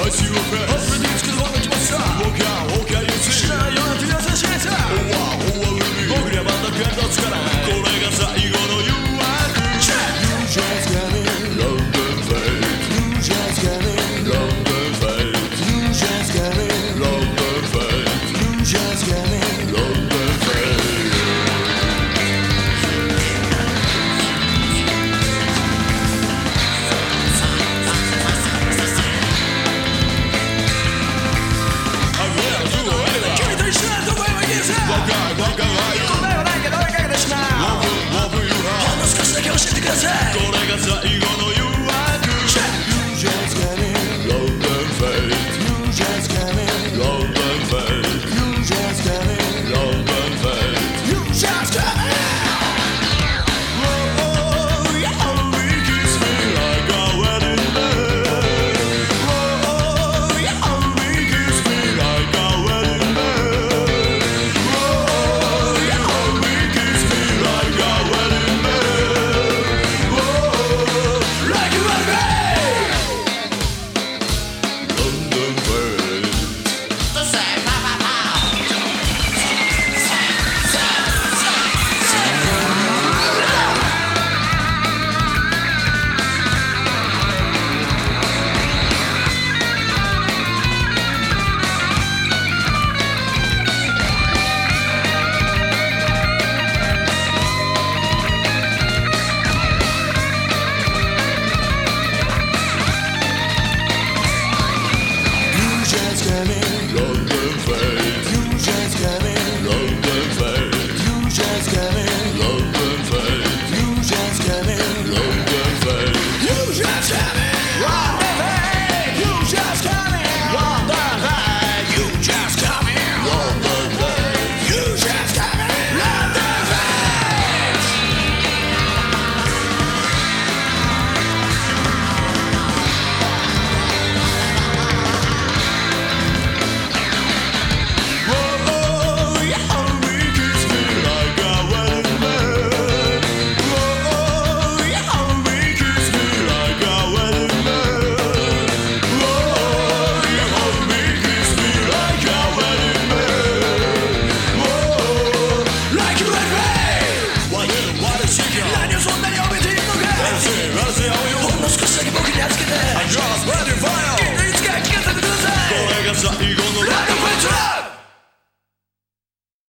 I see you fast. Hope the disc is walking to my side. Walk out, walk out, you see. You're morning. London Fair.